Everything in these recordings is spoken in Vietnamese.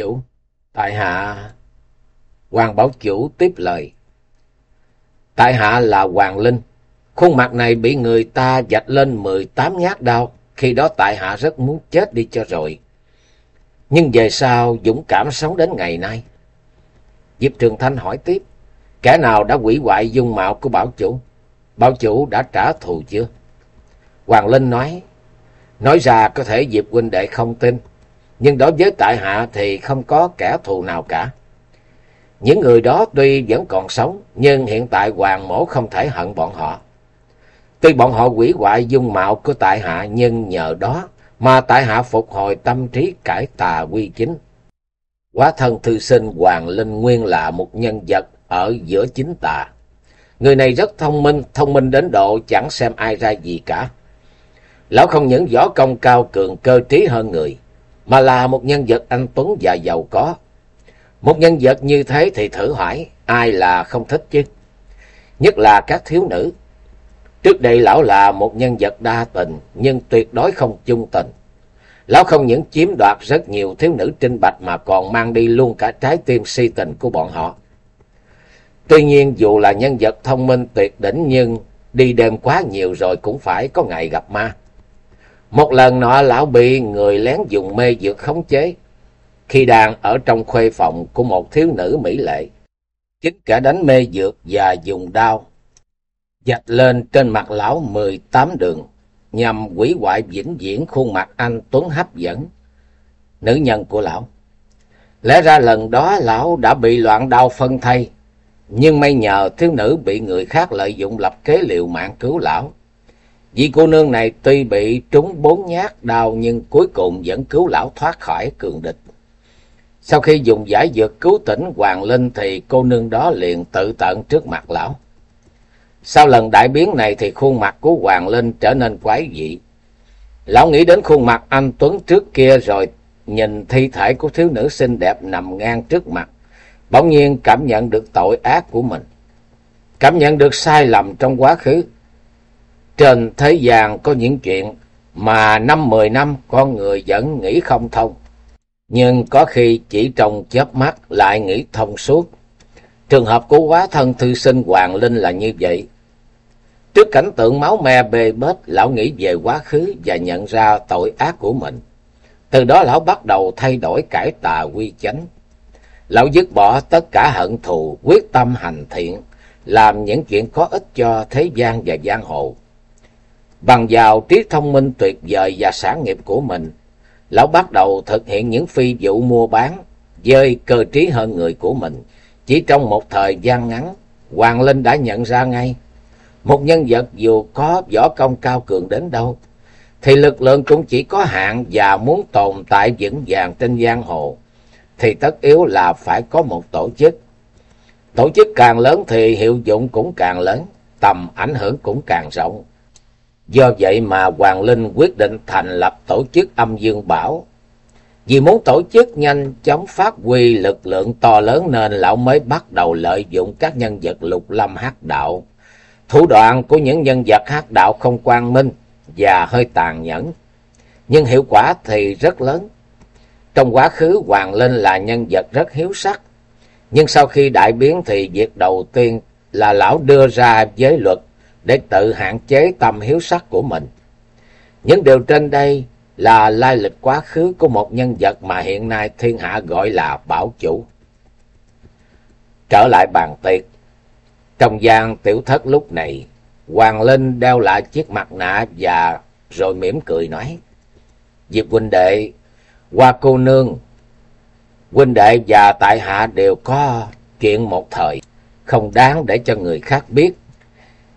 Chủ, tại hạ... Hoàng Bảo chủ tiếp lời. Tại hạ là Hoàng Linh. Khuôn mặt này bị người ta dạch lên mười tám nhát đau. Khi đó tại hạ rất muốn chết đi cho rồi. Nhưng về sau dũng cảm sống đến ngày nay. Diệp Trường Thanh hỏi tiếp. Kẻ nào đã hủy hoại dung mạo của Bảo chủ? Bảo chủ đã trả thù chưa? Hoàng Linh nói. Nói ra có thể Diệp huynh đệ không tin nhưng đối với tại hạ thì không có kẻ thù nào cả. Những người đó tuy vẫn còn sống, nhưng hiện tại hoàng mổ không thể hận bọn họ. Tuy bọn họ quỷ hoại dung mạo của tại hạ, nhưng nhờ đó mà tại hạ phục hồi tâm trí cải tà quy chính. Quá thân thư sinh Hoàng Linh Nguyên là một nhân vật ở giữa chính tà. Người này rất thông minh, thông minh đến độ chẳng xem ai ra gì cả. Lão không những võ công cao cường cơ trí hơn người, mà là một nhân vật anh Tuấn và giàu có. Một nhân vật như thế thì thử hỏi, ai là không thích chứ? Nhất là các thiếu nữ. Trước đây lão là một nhân vật đa tình, nhưng tuyệt đối không chung tình. Lão không những chiếm đoạt rất nhiều thiếu nữ trinh bạch mà còn mang đi luôn cả trái tim si tình của bọn họ. Tuy nhiên dù là nhân vật thông minh tuyệt đỉnh nhưng đi đêm quá nhiều rồi cũng phải có ngày gặp ma. Một lần nọ, lão bị người lén dùng mê dược khống chế. Khi đang ở trong khuê phòng của một thiếu nữ mỹ lệ. Chính cả đánh mê dược và dùng đao. Dạch lên trên mặt lão mười tám đường. Nhằm hủy hoại vĩnh viễn khuôn mặt anh Tuấn hấp dẫn. Nữ nhân của lão. Lẽ ra lần đó lão đã bị loạn đau phân thay. Nhưng may nhờ thiếu nữ bị người khác lợi dụng lập kế liệu mạng cứu lão Vị cô nương này tuy bị trúng bốn nhát đau nhưng cuối cùng vẫn cứu lão thoát khỏi cường địch. Sau khi dùng giải dược cứu tỉnh Hoàng Linh thì cô nương đó liền tự tận trước mặt lão. Sau lần đại biến này thì khuôn mặt của Hoàng Linh trở nên quái dị. Lão nghĩ đến khuôn mặt anh Tuấn trước kia rồi nhìn thi thể của thiếu nữ xinh đẹp nằm ngang trước mặt. Bỗng nhiên cảm nhận được tội ác của mình. Cảm nhận được sai lầm trong quá khứ trên thế gian có những chuyện mà năm mười năm con người vẫn nghĩ không thông. Nhưng có khi chỉ trong chớp mắt lại nghĩ thông suốt. Trường hợp của quá thân thư sinh Hoàng Linh là như vậy. Trước cảnh tượng máu me bê bết, lão nghĩ về quá khứ và nhận ra tội ác của mình. Từ đó lão bắt đầu thay đổi cải tà quy chánh. Lão dứt bỏ tất cả hận thù, quyết tâm hành thiện, làm những chuyện có ích cho thế gian và giang hồ. Bằng vào trí thông minh tuyệt vời và sản nghiệp của mình, lão bắt đầu thực hiện những phi vụ mua bán với cơ trí hơn người của mình. Chỉ trong một thời gian ngắn, Hoàng Linh đã nhận ra ngay, một nhân vật dù có võ công cao cường đến đâu, thì lực lượng cũng chỉ có hạn và muốn tồn tại vững vàng trên giang hồ, thì tất yếu là phải có một tổ chức. Tổ chức càng lớn thì hiệu dụng cũng càng lớn, tầm ảnh hưởng cũng càng rộng. Do vậy mà Hoàng Linh quyết định thành lập tổ chức âm dương bảo. Vì muốn tổ chức nhanh chóng phát huy lực lượng to lớn nên lão mới bắt đầu lợi dụng các nhân vật lục lâm hắc đạo. Thủ đoạn của những nhân vật hắc đạo không quang minh và hơi tàn nhẫn. Nhưng hiệu quả thì rất lớn. Trong quá khứ, Hoàng Linh là nhân vật rất hiếu sắc. Nhưng sau khi đại biến thì việc đầu tiên là lão đưa ra giới luật để tự hạn chế tâm hiếu sắc của mình. Những điều trên đây là lai lịch quá khứ của một nhân vật mà hiện nay thiên hạ gọi là bảo chủ. Trở lại bàn tiệc, trong gian tiểu thất lúc này, Hoàng Linh đeo lại chiếc mặt nạ và rồi mỉm cười nói, Diệp huynh đệ, qua cô nương, huynh đệ và tại hạ đều có chuyện một thời, không đáng để cho người khác biết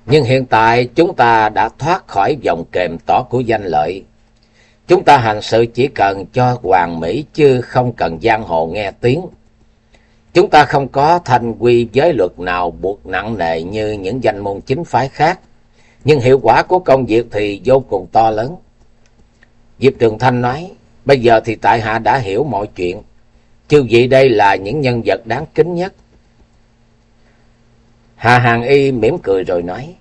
nhưng hiện tại chúng ta đã thoát khỏi vòng kềm tỏ của danh lợi. Chúng ta hành sự chỉ cần cho hoàng mỹ chứ không cần giang hồ nghe tiếng. Chúng ta không có thành quy giới luật nào buộc nặng nề như những danh môn chính phái khác. Nhưng hiệu quả của công việc thì vô cùng to lớn. Diệp Trường Thanh nói, bây giờ thì tại hạ đã hiểu mọi chuyện. Chư vị đây là những nhân vật đáng kính nhất. Hà Hàng Y mỉm cười rồi nói,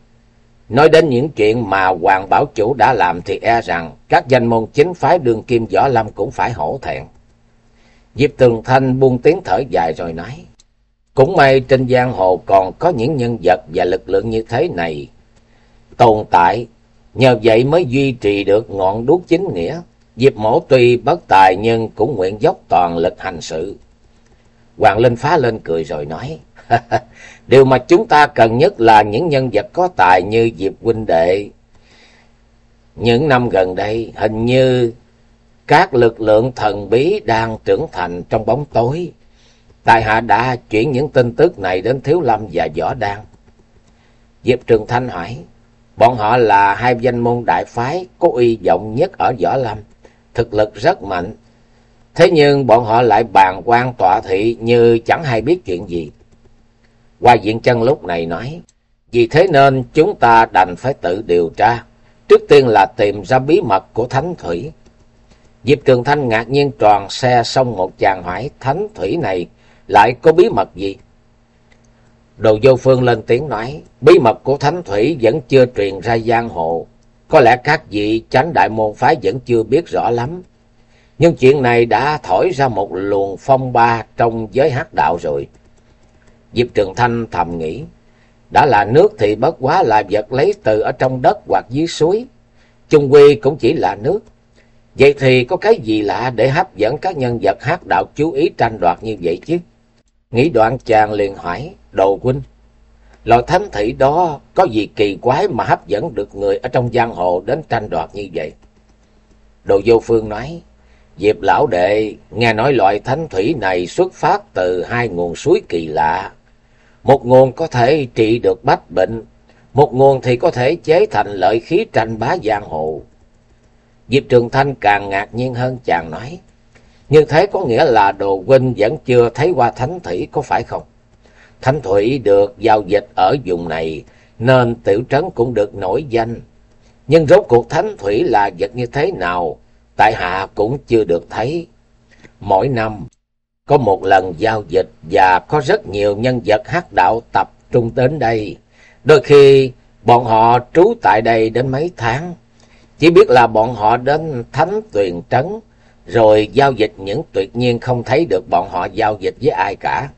nói đến những chuyện mà Hoàng Bảo Chủ đã làm thì e rằng các danh môn chính phái đường kim võ lâm cũng phải hổ thẹn. Diệp Tường Thanh buông tiếng thở dài rồi nói, cũng may trên giang hồ còn có những nhân vật và lực lượng như thế này tồn tại, nhờ vậy mới duy trì được ngọn đuốc chính nghĩa. Diệp mổ tuy bất tài nhưng cũng nguyện dốc toàn lực hành sự. Hoàng Linh phá lên cười rồi nói, Điều mà chúng ta cần nhất là những nhân vật có tài như Diệp huynh đệ. Những năm gần đây, hình như các lực lượng thần bí đang trưởng thành trong bóng tối. Tài hạ đã chuyển những tin tức này đến Thiếu Lâm và Võ Đan. Diệp Trường Thanh hỏi, bọn họ là hai danh môn đại phái có uy vọng nhất ở Võ Lâm, thực lực rất mạnh. Thế nhưng bọn họ lại bàn quan tọa thị như chẳng hay biết chuyện gì. Hoa Diện Chân lúc này nói, vì thế nên chúng ta đành phải tự điều tra. Trước tiên là tìm ra bí mật của Thánh Thủy. Diệp Trường Thanh ngạc nhiên tròn xe xong một chàng hỏi Thánh Thủy này lại có bí mật gì? Đồ vô phương lên tiếng nói, bí mật của Thánh Thủy vẫn chưa truyền ra giang hồ. Có lẽ các vị chánh đại môn phái vẫn chưa biết rõ lắm. Nhưng chuyện này đã thổi ra một luồng phong ba trong giới hát đạo rồi. Diệp Trường Thanh thầm nghĩ, đã là nước thì bất quá là vật lấy từ ở trong đất hoặc dưới suối. Chung quy cũng chỉ là nước. Vậy thì có cái gì lạ để hấp dẫn các nhân vật hát đạo chú ý tranh đoạt như vậy chứ? Nghĩ đoạn chàng liền hỏi, đồ huynh, loại thánh thị đó có gì kỳ quái mà hấp dẫn được người ở trong giang hồ đến tranh đoạt như vậy? Đồ vô phương nói, Diệp lão đệ nghe nói loại thánh thủy này xuất phát từ hai nguồn suối kỳ lạ. Một nguồn có thể trị được bách bệnh, một nguồn thì có thể chế thành lợi khí tranh bá giang hồ. Diệp Trường Thanh càng ngạc nhiên hơn chàng nói, như thế có nghĩa là đồ huynh vẫn chưa thấy qua thánh thủy có phải không? Thánh thủy được giao dịch ở vùng này nên tiểu trấn cũng được nổi danh. Nhưng rốt cuộc thánh thủy là vật như thế nào, tại hạ cũng chưa được thấy. Mỗi năm có một lần giao dịch và có rất nhiều nhân vật hát đạo tập trung đến đây. Đôi khi bọn họ trú tại đây đến mấy tháng. Chỉ biết là bọn họ đến Thánh Tuyền Trấn, rồi giao dịch những tuyệt nhiên không thấy được bọn họ giao dịch với ai cả.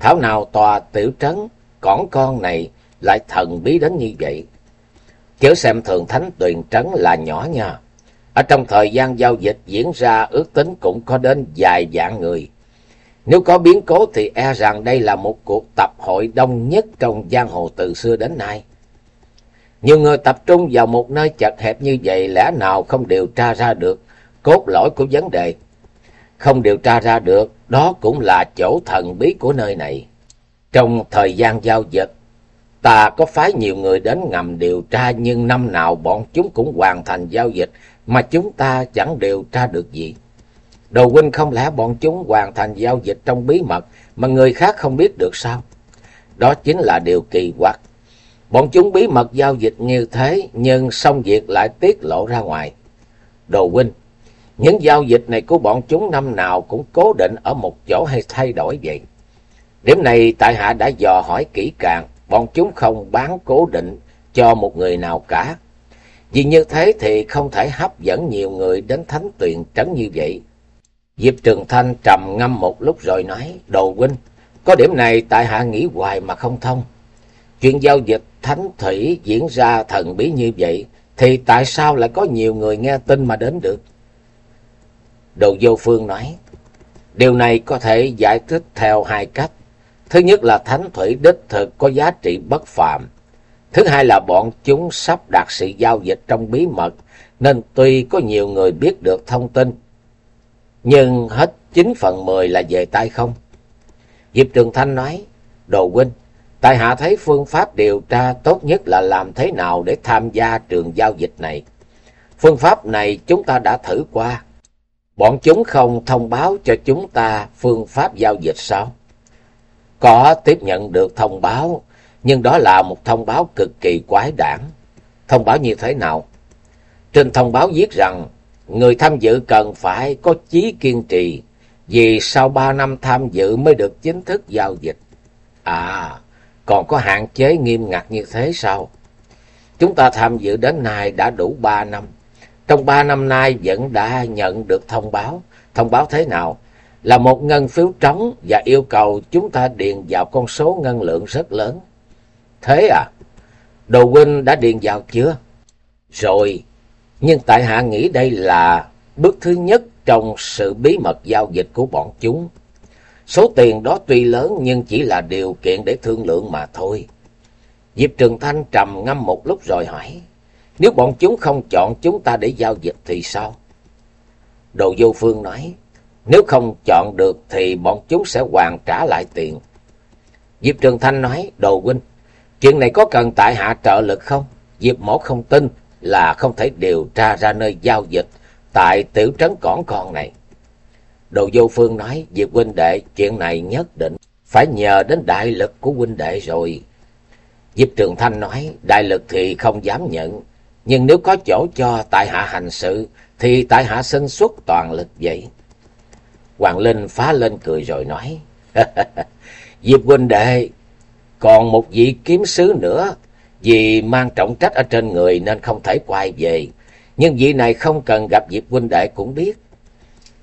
Thảo nào tòa tiểu trấn, cỏn con này lại thần bí đến như vậy. Chớ xem thường Thánh Tuyền Trấn là nhỏ nha. Ở trong thời gian giao dịch diễn ra ước tính cũng có đến vài vạn người. Nếu có biến cố thì e rằng đây là một cuộc tập hội đông nhất trong giang hồ từ xưa đến nay. Nhiều người tập trung vào một nơi chật hẹp như vậy lẽ nào không điều tra ra được cốt lõi của vấn đề. Không điều tra ra được, đó cũng là chỗ thần bí của nơi này. Trong thời gian giao dịch, ta có phái nhiều người đến ngầm điều tra nhưng năm nào bọn chúng cũng hoàn thành giao dịch mà chúng ta chẳng điều tra được gì. Đồ huynh không lẽ bọn chúng hoàn thành giao dịch trong bí mật mà người khác không biết được sao? Đó chính là điều kỳ quặc. Bọn chúng bí mật giao dịch như thế nhưng xong việc lại tiết lộ ra ngoài. Đồ huynh, những giao dịch này của bọn chúng năm nào cũng cố định ở một chỗ hay thay đổi vậy. Điểm này tại hạ đã dò hỏi kỹ càng, bọn chúng không bán cố định cho một người nào cả. Vì như thế thì không thể hấp dẫn nhiều người đến thánh tuyền trấn như vậy. Diệp Trường Thanh trầm ngâm một lúc rồi nói, Đồ huynh, có điểm này tại hạ nghĩ hoài mà không thông. Chuyện giao dịch thánh thủy diễn ra thần bí như vậy, thì tại sao lại có nhiều người nghe tin mà đến được? Đồ vô phương nói, điều này có thể giải thích theo hai cách. Thứ nhất là thánh thủy đích thực có giá trị bất phàm. Thứ hai là bọn chúng sắp đạt sự giao dịch trong bí mật, nên tuy có nhiều người biết được thông tin, nhưng hết chín phần mười là về tay không. Diệp Trường Thanh nói, Đồ huynh, Tại hạ thấy phương pháp điều tra tốt nhất là làm thế nào để tham gia trường giao dịch này. Phương pháp này chúng ta đã thử qua. Bọn chúng không thông báo cho chúng ta phương pháp giao dịch sao? Có tiếp nhận được thông báo, nhưng đó là một thông báo cực kỳ quái đản. Thông báo như thế nào? Trên thông báo viết rằng, người tham dự cần phải có chí kiên trì, vì sau ba năm tham dự mới được chính thức giao dịch. À, còn có hạn chế nghiêm ngặt như thế sao? Chúng ta tham dự đến nay đã đủ ba năm. Trong ba năm nay vẫn đã nhận được thông báo. Thông báo thế nào? Là một ngân phiếu trống và yêu cầu chúng ta điền vào con số ngân lượng rất lớn. Thế à? Đồ huynh đã điền vào chưa? Rồi, nhưng tại hạ nghĩ đây là bước thứ nhất trong sự bí mật giao dịch của bọn chúng. Số tiền đó tuy lớn nhưng chỉ là điều kiện để thương lượng mà thôi. Diệp Trường Thanh trầm ngâm một lúc rồi hỏi, nếu bọn chúng không chọn chúng ta để giao dịch thì sao? Đồ Vô Phương nói, nếu không chọn được thì bọn chúng sẽ hoàn trả lại tiền. Diệp Trường Thanh nói, Đồ Huynh, chuyện này có cần tại hạ trợ lực không? Diệp Mổ không tin là không thể điều tra ra nơi giao dịch tại tiểu trấn cỏn con này. Đồ Vô Phương nói, Diệp huynh đệ, chuyện này nhất định phải nhờ đến đại lực của huynh đệ rồi. Diệp Trường Thanh nói, đại lực thì không dám nhận, nhưng nếu có chỗ cho tại hạ hành sự, thì tại hạ sinh xuất toàn lực vậy. Hoàng Linh phá lên cười rồi nói, Diệp huynh đệ, còn một vị kiếm sứ nữa, vì mang trọng trách ở trên người nên không thể quay về. Nhưng vị này không cần gặp Diệp huynh đệ cũng biết.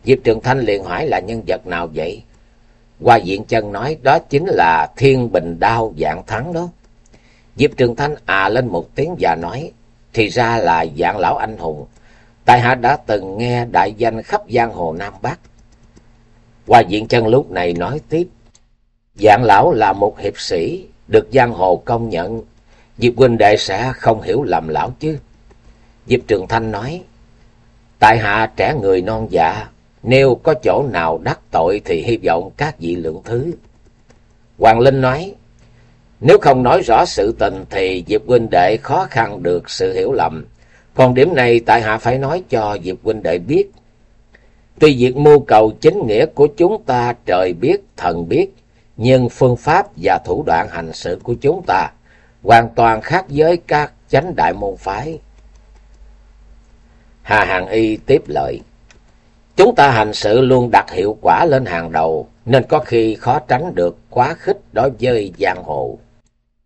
Diệp Trường Thanh liền hỏi là nhân vật nào vậy? Qua diện chân nói đó chính là Thiên Bình Đao dạng thắng đó. Diệp Trường Thanh à lên một tiếng và nói, thì ra là dạng lão anh hùng. Tại hạ đã từng nghe đại danh khắp giang hồ Nam Bắc. Qua diện chân lúc này nói tiếp, dạng lão là một hiệp sĩ, được giang hồ công nhận. Diệp huynh đệ sẽ không hiểu lầm lão chứ. Diệp Trường Thanh nói, tại hạ trẻ người non dạ, nếu có chỗ nào đắc tội thì hy vọng các vị lượng thứ. Hoàng Linh nói, nếu không nói rõ sự tình thì Diệp huynh đệ khó khăn được sự hiểu lầm. Còn điểm này tại hạ phải nói cho Diệp huynh đệ biết. Tuy việc mưu cầu chính nghĩa của chúng ta trời biết, thần biết, nhưng phương pháp và thủ đoạn hành sự của chúng ta hoàn toàn khác với các chánh đại môn phái. Hà Hàng Y tiếp lời. Chúng ta hành sự luôn đặt hiệu quả lên hàng đầu, nên có khi khó tránh được quá khích đối với giang hồ.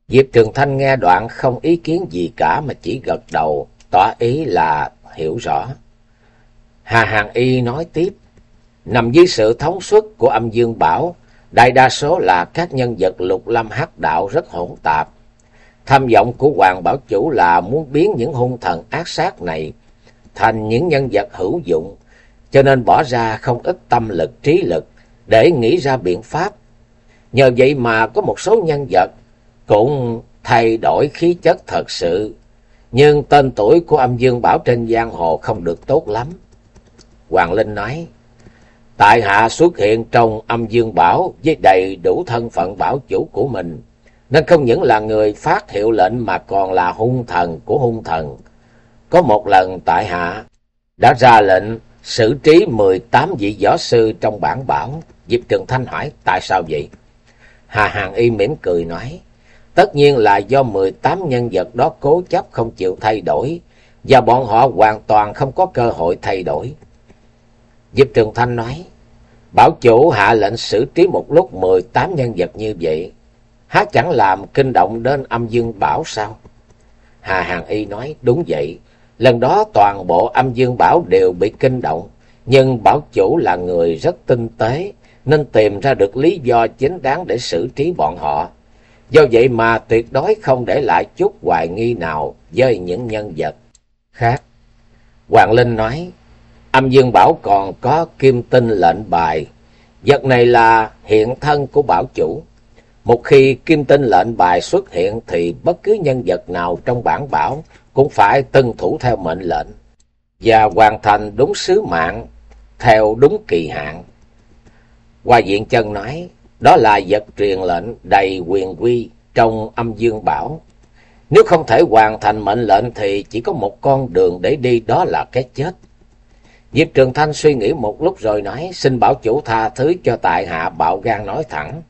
Diệp Trường Thanh nghe đoạn không ý kiến gì cả mà chỉ gật đầu, tỏ ý là hiểu rõ. Hà Hàng Y nói tiếp, nằm dưới sự thống suất của âm Dương Bảo, đại đa số là các nhân vật lục lâm hắc đạo rất hỗn tạp. Tham vọng của Hoàng Bảo Chủ là muốn biến những hung thần ác sát này thành những nhân vật hữu dụng, cho nên bỏ ra không ít tâm lực trí lực để nghĩ ra biện pháp. Nhờ vậy mà có một số nhân vật cũng thay đổi khí chất thật sự, nhưng tên tuổi của âm dương bảo trên giang hồ không được tốt lắm. Hoàng Linh nói, Tại hạ xuất hiện trong âm dương bảo với đầy đủ thân phận bảo chủ của mình, nên không những là người phát hiệu lệnh mà còn là hung thần của hung thần. Có một lần tại hạ đã ra lệnh xử trí 18 vị võ sư trong bản bảo. Diệp Trường Thanh hỏi tại sao vậy? Hà Hàng Y mỉm cười nói, tất nhiên là do 18 nhân vật đó cố chấp không chịu thay đổi, và bọn họ hoàn toàn không có cơ hội thay đổi. Diệp Trường Thanh nói, bảo chủ hạ lệnh xử trí một lúc 18 nhân vật như vậy, há chẳng làm kinh động đến âm dương bảo sao? Hà Hàng Y nói, đúng vậy, lần đó toàn bộ âm dương bảo đều bị kinh động, nhưng bảo chủ là người rất tinh tế, nên tìm ra được lý do chính đáng để xử trí bọn họ. Do vậy mà tuyệt đối không để lại chút hoài nghi nào với những nhân vật khác. Hoàng Linh nói, âm dương bảo còn có kim tinh lệnh bài. Vật này là hiện thân của bảo chủ. Một khi kim tinh lệnh bài xuất hiện thì bất cứ nhân vật nào trong bản bảo cũng phải tuân thủ theo mệnh lệnh và hoàn thành đúng sứ mạng theo đúng kỳ hạn. Hoa diện chân nói, đó là vật truyền lệnh đầy quyền quy, trong âm dương bảo. Nếu không thể hoàn thành mệnh lệnh thì chỉ có một con đường để đi đó là cái chết. Diệp Trường Thanh suy nghĩ một lúc rồi nói, xin bảo chủ tha thứ cho tại hạ bạo gan nói thẳng.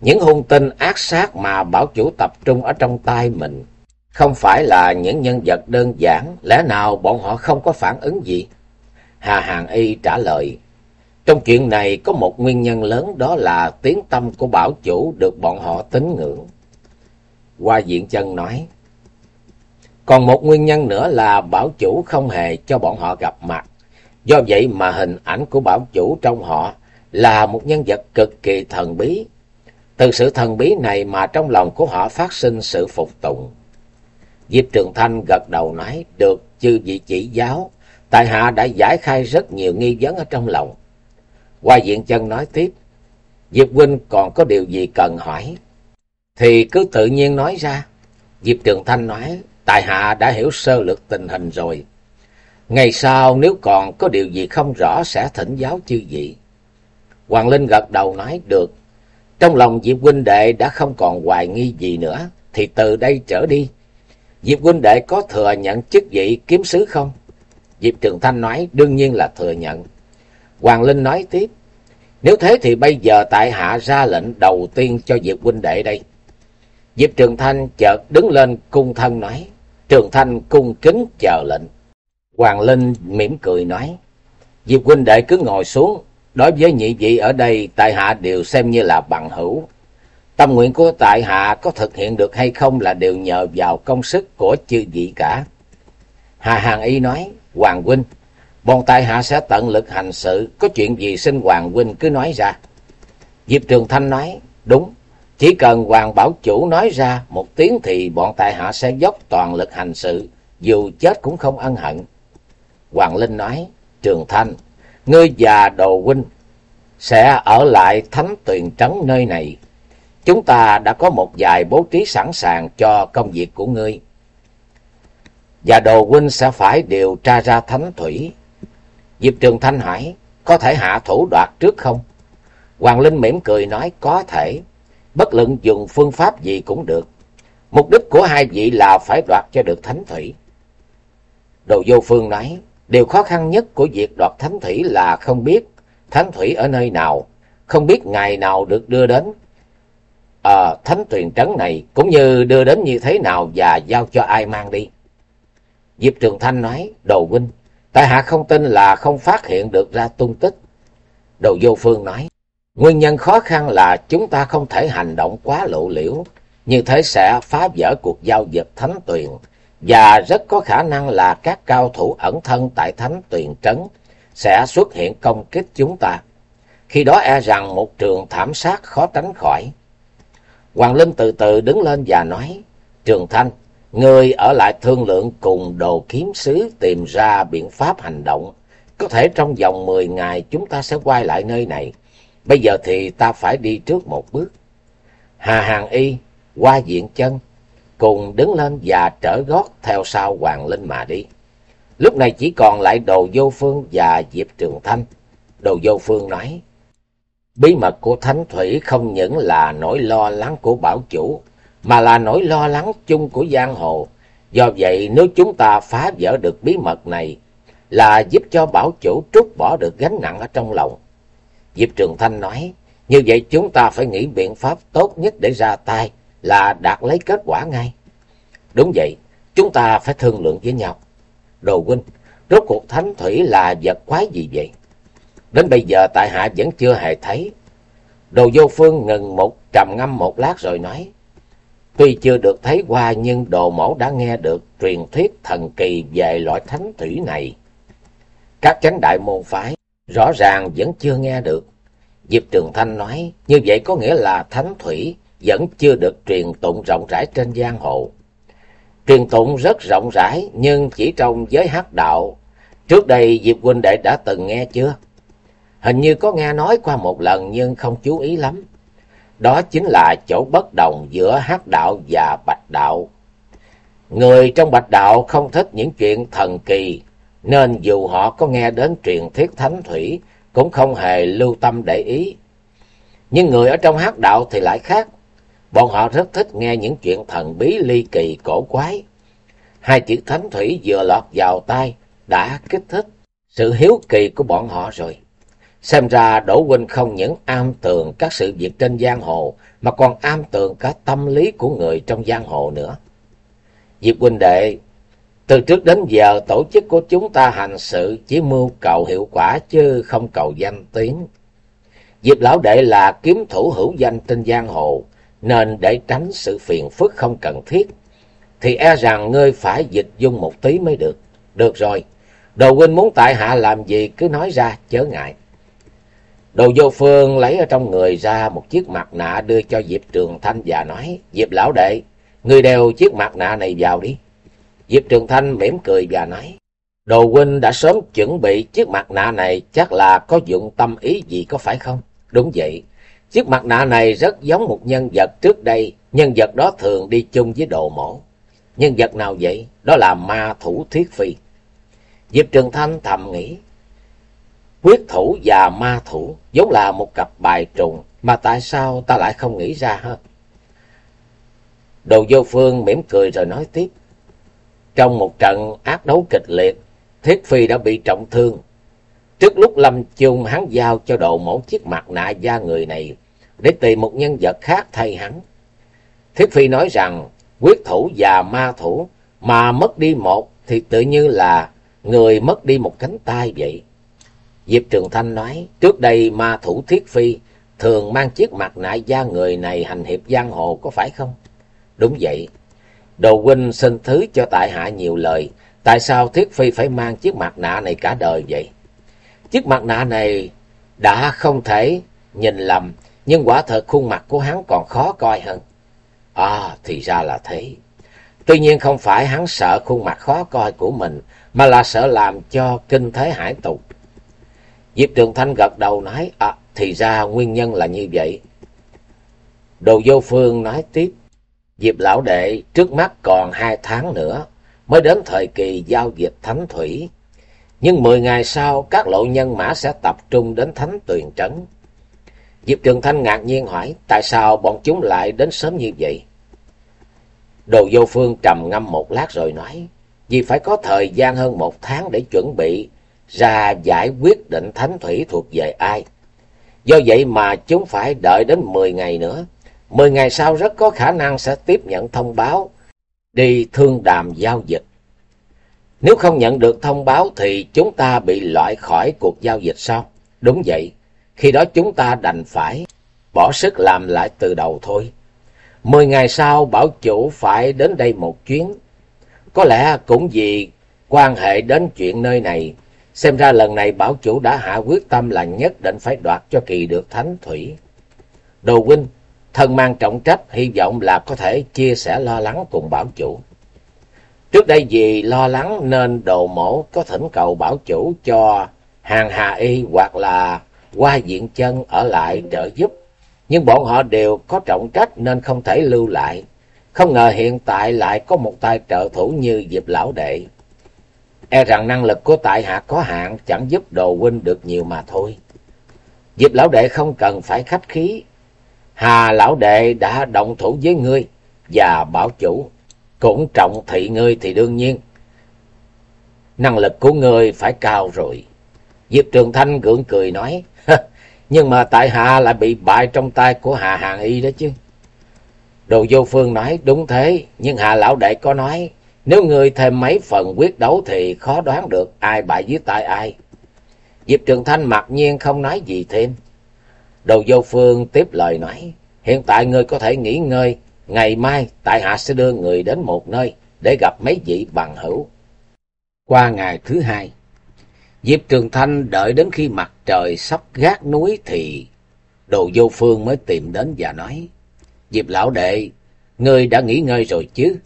Những hung tinh ác sát mà bảo chủ tập trung ở trong tay mình, không phải là những nhân vật đơn giản, lẽ nào bọn họ không có phản ứng gì? Hà Hàng Y trả lời, trong chuyện này có một nguyên nhân lớn đó là tiếng tâm của bảo chủ được bọn họ tín ngưỡng. Hoa Diện Chân nói, còn một nguyên nhân nữa là bảo chủ không hề cho bọn họ gặp mặt. Do vậy mà hình ảnh của bảo chủ trong họ là một nhân vật cực kỳ thần bí. Từ sự thần bí này mà trong lòng của họ phát sinh sự phục tùng. Diệp Trường Thanh gật đầu nói, được chư vị chỉ giáo, tại hạ đã giải khai rất nhiều nghi vấn ở trong lòng. qua Diện Chân nói tiếp, Diệp Huynh còn có điều gì cần hỏi? Thì cứ tự nhiên nói ra. Diệp Trường Thanh nói, tại hạ đã hiểu sơ lược tình hình rồi. Ngày sau nếu còn có điều gì không rõ sẽ thỉnh giáo chư vị. Hoàng Linh gật đầu nói được. Trong lòng Diệp huynh đệ đã không còn hoài nghi gì nữa, thì từ đây trở đi. Diệp huynh đệ có thừa nhận chức vị kiếm sứ không? Diệp Trường Thanh nói đương nhiên là thừa nhận. Hoàng Linh nói tiếp. Nếu thế thì bây giờ tại hạ ra lệnh đầu tiên cho Diệp huynh đệ đây. Diệp Trường Thanh chợt đứng lên cung thân nói. Trường Thanh cung kính chờ lệnh. Hoàng Linh mỉm cười nói. Diệp huynh đệ cứ ngồi xuống. Đối với nhị vị ở đây, tại hạ đều xem như là bằng hữu. Tâm nguyện của tại hạ có thực hiện được hay không là đều nhờ vào công sức của chư vị cả. Hà Hàng Y nói, Hoàng huynh, bọn tại hạ sẽ tận lực hành sự, có chuyện gì xin Hoàng huynh cứ nói ra. Diệp Trường Thanh nói, đúng, chỉ cần Hoàng Bảo Chủ nói ra một tiếng thì bọn tại hạ sẽ dốc toàn lực hành sự, dù chết cũng không ân hận. Hoàng Linh nói, Trường Thanh, ngươi già đồ huynh sẽ ở lại thánh tuyền trấn nơi này. Chúng ta đã có một vài bố trí sẵn sàng cho công việc của ngươi. Và đồ huynh sẽ phải điều tra ra thánh thủy. Diệp Trường Thanh hỏi, có thể hạ thủ đoạt trước không? Hoàng Linh mỉm cười nói, có thể. Bất luận dùng phương pháp gì cũng được. Mục đích của hai vị là phải đoạt cho được thánh thủy. Đồ vô phương nói, Điều khó khăn nhất của việc đoạt thánh thủy là không biết thánh thủy ở nơi nào, không biết ngày nào được đưa đến à, thánh tuyền trấn này, cũng như đưa đến như thế nào và giao cho ai mang đi. Diệp Trường Thanh nói, Đồ huynh, tại hạ không tin là không phát hiện được ra tung tích. Đồ Vô Phương nói, nguyên nhân khó khăn là chúng ta không thể hành động quá lộ liễu, như thế sẽ phá vỡ cuộc giao dịch thánh tuyền và rất có khả năng là các cao thủ ẩn thân tại Thánh Tuyền Trấn sẽ xuất hiện công kích chúng ta. Khi đó e rằng một trường thảm sát khó tránh khỏi. Hoàng Linh từ từ đứng lên và nói, Trường Thanh, người ở lại thương lượng cùng đồ kiếm sứ tìm ra biện pháp hành động. Có thể trong vòng 10 ngày chúng ta sẽ quay lại nơi này. Bây giờ thì ta phải đi trước một bước. Hà Hàng Y, qua diện chân, cùng đứng lên và trở gót theo sau Hoàng Linh mà đi. Lúc này chỉ còn lại Đồ Vô Phương và Diệp Trường Thanh. Đồ Vô Phương nói, bí mật của Thánh Thủy không những là nỗi lo lắng của bảo chủ, mà là nỗi lo lắng chung của giang hồ. Do vậy nếu chúng ta phá vỡ được bí mật này, là giúp cho bảo chủ trút bỏ được gánh nặng ở trong lòng. Diệp Trường Thanh nói, như vậy chúng ta phải nghĩ biện pháp tốt nhất để ra tay, là đạt lấy kết quả ngay. Đúng vậy, chúng ta phải thương lượng với nhau. Đồ huynh, rốt cuộc thánh thủy là vật quái gì vậy? Đến bây giờ tại hạ vẫn chưa hề thấy. Đồ vô phương ngừng một trầm ngâm một lát rồi nói. Tuy chưa được thấy qua nhưng đồ mẫu đã nghe được truyền thuyết thần kỳ về loại thánh thủy này. Các chánh đại môn phái rõ ràng vẫn chưa nghe được. Diệp Trường Thanh nói, như vậy có nghĩa là thánh thủy vẫn chưa được truyền tụng rộng rãi trên giang hồ. Truyền tụng rất rộng rãi nhưng chỉ trong giới hát đạo. Trước đây Diệp huynh đệ đã từng nghe chưa? Hình như có nghe nói qua một lần nhưng không chú ý lắm. Đó chính là chỗ bất đồng giữa hát đạo và bạch đạo. Người trong bạch đạo không thích những chuyện thần kỳ, nên dù họ có nghe đến truyền thuyết thánh thủy, cũng không hề lưu tâm để ý. Nhưng người ở trong hát đạo thì lại khác. Bọn họ rất thích nghe những chuyện thần bí ly kỳ cổ quái. Hai chữ thánh thủy vừa lọt vào tai đã kích thích sự hiếu kỳ của bọn họ rồi. Xem ra Đỗ Huynh không những am tường các sự việc trên giang hồ, mà còn am tường cả tâm lý của người trong giang hồ nữa. Diệp huynh đệ, từ trước đến giờ tổ chức của chúng ta hành sự chỉ mưu cầu hiệu quả chứ không cầu danh tiếng. Diệp lão đệ là kiếm thủ hữu danh trên giang hồ, nên để tránh sự phiền phức không cần thiết, thì e rằng ngươi phải dịch dung một tí mới được. Được rồi, đồ huynh muốn tại hạ làm gì cứ nói ra, chớ ngại. Đồ vô phương lấy ở trong người ra một chiếc mặt nạ đưa cho Diệp Trường Thanh và nói, Diệp lão đệ, ngươi đeo chiếc mặt nạ này vào đi. Diệp Trường Thanh mỉm cười và nói, Đồ huynh đã sớm chuẩn bị chiếc mặt nạ này chắc là có dụng tâm ý gì có phải không? Đúng vậy, chiếc mặt nạ này rất giống một nhân vật trước đây, nhân vật đó thường đi chung với đồ mổ. Nhân vật nào vậy? Đó là ma thủ thiết phi. Diệp Trường Thanh thầm nghĩ, quyết thủ và ma thủ vốn là một cặp bài trùng, mà tại sao ta lại không nghĩ ra hết Đồ vô phương mỉm cười rồi nói tiếp. Trong một trận ác đấu kịch liệt, Thiết Phi đã bị trọng thương. Trước lúc lâm chung hắn giao cho độ mẫu chiếc mặt nạ da người này để tìm một nhân vật khác thay hắn. Thiết Phi nói rằng quyết thủ và ma thủ mà mất đi một thì tự như là người mất đi một cánh tay vậy. Diệp Trường Thanh nói, trước đây ma thủ Thiết Phi thường mang chiếc mặt nạ da người này hành hiệp giang hồ có phải không? Đúng vậy. Đồ huynh xin thứ cho tại hạ nhiều lời. Tại sao Thiết Phi phải mang chiếc mặt nạ này cả đời vậy? Chiếc mặt nạ này đã không thể nhìn lầm, nhưng quả thật khuôn mặt của hắn còn khó coi hơn. À, thì ra là thế. Tuy nhiên không phải hắn sợ khuôn mặt khó coi của mình, mà là sợ làm cho kinh thế hải tục. Diệp Trường Thanh gật đầu nói, à, thì ra nguyên nhân là như vậy. Đồ vô phương nói tiếp, Diệp lão đệ trước mắt còn hai tháng nữa mới đến thời kỳ giao dịch thánh thủy. Nhưng mười ngày sau, các lộ nhân mã sẽ tập trung đến thánh tuyền trấn. Diệp Trường Thanh ngạc nhiên hỏi, tại sao bọn chúng lại đến sớm như vậy? Đồ vô phương trầm ngâm một lát rồi nói, vì phải có thời gian hơn một tháng để chuẩn bị ra giải quyết định thánh thủy thuộc về ai. Do vậy mà chúng phải đợi đến mười ngày nữa Mười ngày sau rất có khả năng sẽ tiếp nhận thông báo, đi thương đàm giao dịch. Nếu không nhận được thông báo thì chúng ta bị loại khỏi cuộc giao dịch sao? Đúng vậy, khi đó chúng ta đành phải bỏ sức làm lại từ đầu thôi. Mười ngày sau bảo chủ phải đến đây một chuyến. Có lẽ cũng vì quan hệ đến chuyện nơi này, xem ra lần này bảo chủ đã hạ quyết tâm là nhất định phải đoạt cho kỳ được thánh thủy. Đồ huynh, thân mang trọng trách hy vọng là có thể chia sẻ lo lắng cùng bảo chủ. Trước đây vì lo lắng nên đồ mổ có thỉnh cầu bảo chủ cho hàng hà y hoặc là qua diện chân ở lại trợ giúp. Nhưng bọn họ đều có trọng trách nên không thể lưu lại. Không ngờ hiện tại lại có một tay trợ thủ như Diệp Lão Đệ. E rằng năng lực của tại hạ có hạn chẳng giúp đồ huynh được nhiều mà thôi. Diệp Lão Đệ không cần phải khách khí Hà lão đệ đã động thủ với ngươi và bảo chủ, cũng trọng thị ngươi thì đương nhiên. Năng lực của ngươi phải cao rồi. Diệp Trường Thanh gượng cười nói, nhưng mà tại hạ lại bị bại trong tay của Hà Hàng Y đó chứ. Đồ vô phương nói, đúng thế, nhưng Hà lão đệ có nói, nếu ngươi thêm mấy phần quyết đấu thì khó đoán được ai bại dưới tay ai. Diệp Trường Thanh mặc nhiên không nói gì thêm. Đầu vô phương tiếp lời nói, hiện tại ngươi có thể nghỉ ngơi, ngày mai tại hạ sẽ đưa người đến một nơi để gặp mấy vị bằng hữu. Qua ngày thứ hai, Diệp Trường Thanh đợi đến khi mặt trời sắp gác núi thì đồ vô phương mới tìm đến và nói, Diệp lão đệ, ngươi đã nghỉ ngơi rồi chứ?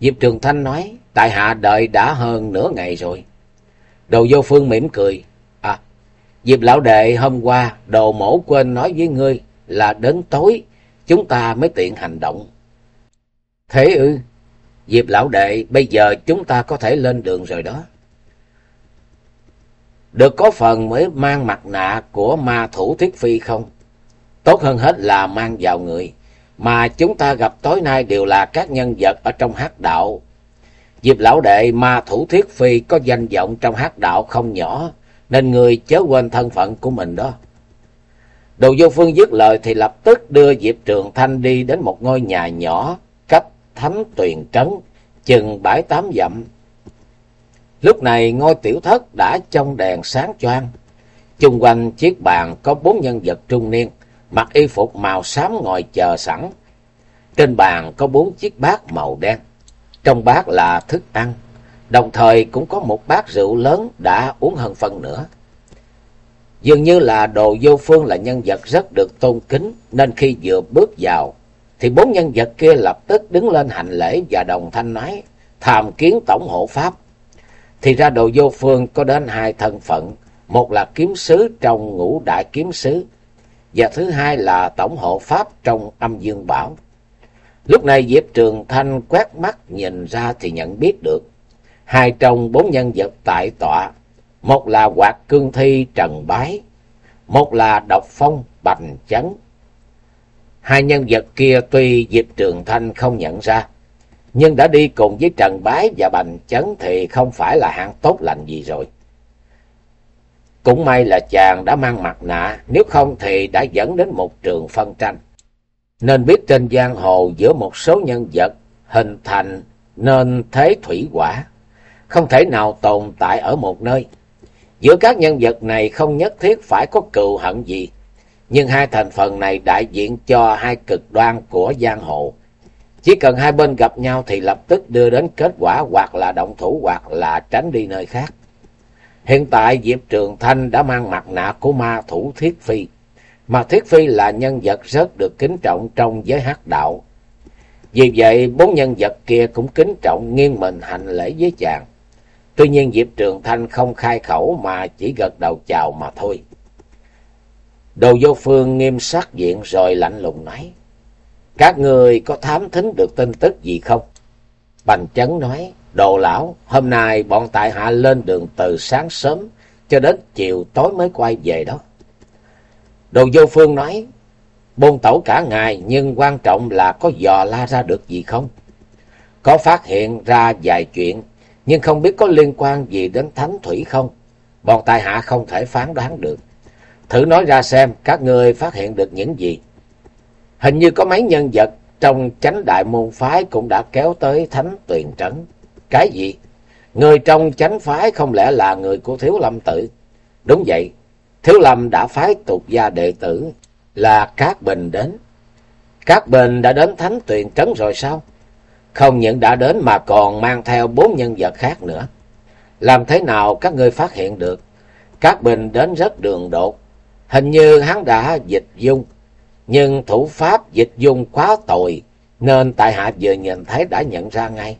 Diệp Trường Thanh nói, tại hạ đợi đã hơn nửa ngày rồi. Đồ vô phương mỉm cười, à, Diệp lão đệ hôm qua đồ mổ quên nói với ngươi là đến tối chúng ta mới tiện hành động. Thế ư? Diệp lão đệ bây giờ chúng ta có thể lên đường rồi đó. Được có phần mới mang mặt nạ của ma thủ thiết phi không? Tốt hơn hết là mang vào người. mà chúng ta gặp tối nay đều là các nhân vật ở trong hát đạo. Diệp lão đệ ma thủ thiết phi có danh vọng trong hát đạo không nhỏ, nên người chớ quên thân phận của mình đó. Đồ vô phương dứt lời thì lập tức đưa Diệp Trường Thanh đi đến một ngôi nhà nhỏ, cách thánh tuyền trấn, chừng bãi tám dặm. Lúc này ngôi tiểu thất đã trong đèn sáng choang. Chung quanh chiếc bàn có bốn nhân vật trung niên, mặc y phục màu xám ngồi chờ sẵn. Trên bàn có bốn chiếc bát màu đen. Trong bát là thức ăn, đồng thời cũng có một bát rượu lớn đã uống hơn phân nữa. Dường như là đồ vô phương là nhân vật rất được tôn kính, nên khi vừa bước vào, thì bốn nhân vật kia lập tức đứng lên hành lễ và đồng thanh nói, tham kiến tổng hộ pháp. Thì ra đồ vô phương có đến hai thân phận, một là kiếm sứ trong ngũ đại kiếm sứ, và thứ hai là tổng hộ pháp trong âm dương bảo. Lúc này Diệp Trường Thanh quét mắt nhìn ra thì nhận biết được, hai trong bốn nhân vật tại tọa, một là quạt Cương Thi Trần Bái, một là Độc Phong Bành Chấn. Hai nhân vật kia tuy Diệp Trường Thanh không nhận ra, nhưng đã đi cùng với Trần Bái và Bành Chấn thì không phải là hạng tốt lành gì rồi. Cũng may là chàng đã mang mặt nạ, nếu không thì đã dẫn đến một trường phân tranh. Nên biết trên giang hồ giữa một số nhân vật hình thành nên thế thủy quả, không thể nào tồn tại ở một nơi. Giữa các nhân vật này không nhất thiết phải có cựu hận gì, nhưng hai thành phần này đại diện cho hai cực đoan của giang hồ. Chỉ cần hai bên gặp nhau thì lập tức đưa đến kết quả hoặc là động thủ hoặc là tránh đi nơi khác. Hiện tại Diệp Trường Thanh đã mang mặt nạ của ma thủ Thiết Phi. Mà Thiết Phi là nhân vật rất được kính trọng trong giới hát đạo. Vì vậy bốn nhân vật kia cũng kính trọng nghiêng mình hành lễ với chàng. Tuy nhiên Diệp Trường Thanh không khai khẩu mà chỉ gật đầu chào mà thôi. Đồ vô phương nghiêm sắc diện rồi lạnh lùng nói. Các người có thám thính được tin tức gì không? Bành chấn nói. Đồ lão, hôm nay bọn tại hạ lên đường từ sáng sớm cho đến chiều tối mới quay về đó. Đồ vô phương nói, bôn tẩu cả ngày nhưng quan trọng là có dò la ra được gì không? Có phát hiện ra vài chuyện, nhưng không biết có liên quan gì đến thánh thủy không? Bọn tài hạ không thể phán đoán được. Thử nói ra xem các ngươi phát hiện được những gì. Hình như có mấy nhân vật trong chánh đại môn phái cũng đã kéo tới thánh tuyền trấn. Cái gì? Người trong chánh phái không lẽ là người của Thiếu Lâm tự? Đúng vậy, Thiếu Lâm đã phái tục gia đệ tử là Cát Bình đến. Cát Bình đã đến Thánh Tuyền Trấn rồi sao? Không những đã đến mà còn mang theo bốn nhân vật khác nữa. Làm thế nào các ngươi phát hiện được? các Bình đến rất đường đột. Hình như hắn đã dịch dung. Nhưng thủ pháp dịch dung quá tồi. Nên tại hạ vừa nhìn thấy đã nhận ra ngay.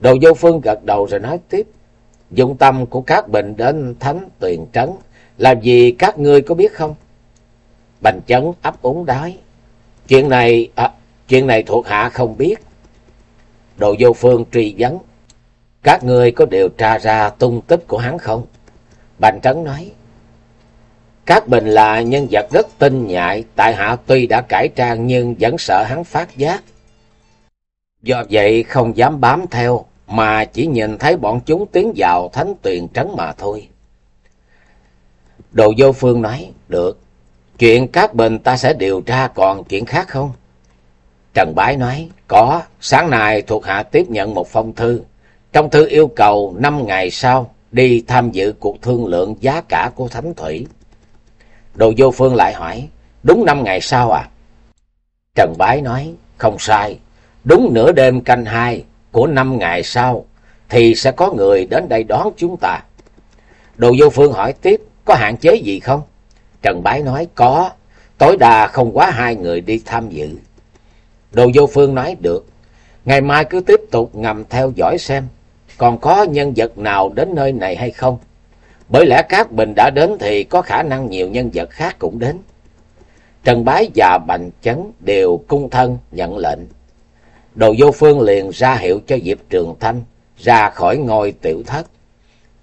Đồ vô phương gật đầu rồi nói tiếp. Dụng tâm của các bình đến thánh tuyền trấn. Làm gì các ngươi có biết không? Bành chấn ấp úng đói. Chuyện này, à, chuyện này thuộc hạ không biết. Đồ vô phương truy vấn. Các ngươi có điều tra ra tung tích của hắn không? Bành trấn nói. Các bình là nhân vật rất tinh nhạy, tại hạ tuy đã cải trang nhưng vẫn sợ hắn phát giác. Do vậy không dám bám theo, mà chỉ nhìn thấy bọn chúng tiến vào thánh tuyền trấn mà thôi. Đồ vô phương nói, được, chuyện các bình ta sẽ điều tra còn chuyện khác không? Trần Bái nói, có, sáng nay thuộc hạ tiếp nhận một phong thư. Trong thư yêu cầu năm ngày sau đi tham dự cuộc thương lượng giá cả của Thánh Thủy. Đồ vô phương lại hỏi, đúng năm ngày sau à? Trần Bái nói, không sai, đúng nửa đêm canh hai, của năm ngày sau thì sẽ có người đến đây đón chúng ta. Đồ vô phương hỏi tiếp, có hạn chế gì không? Trần Bái nói, có, tối đa không quá hai người đi tham dự. Đồ vô phương nói, được, ngày mai cứ tiếp tục ngầm theo dõi xem, còn có nhân vật nào đến nơi này hay không? Bởi lẽ các bình đã đến thì có khả năng nhiều nhân vật khác cũng đến. Trần Bái và Bành Chấn đều cung thân nhận lệnh. Đồ vô phương liền ra hiệu cho Diệp Trường Thanh ra khỏi ngôi tiểu thất.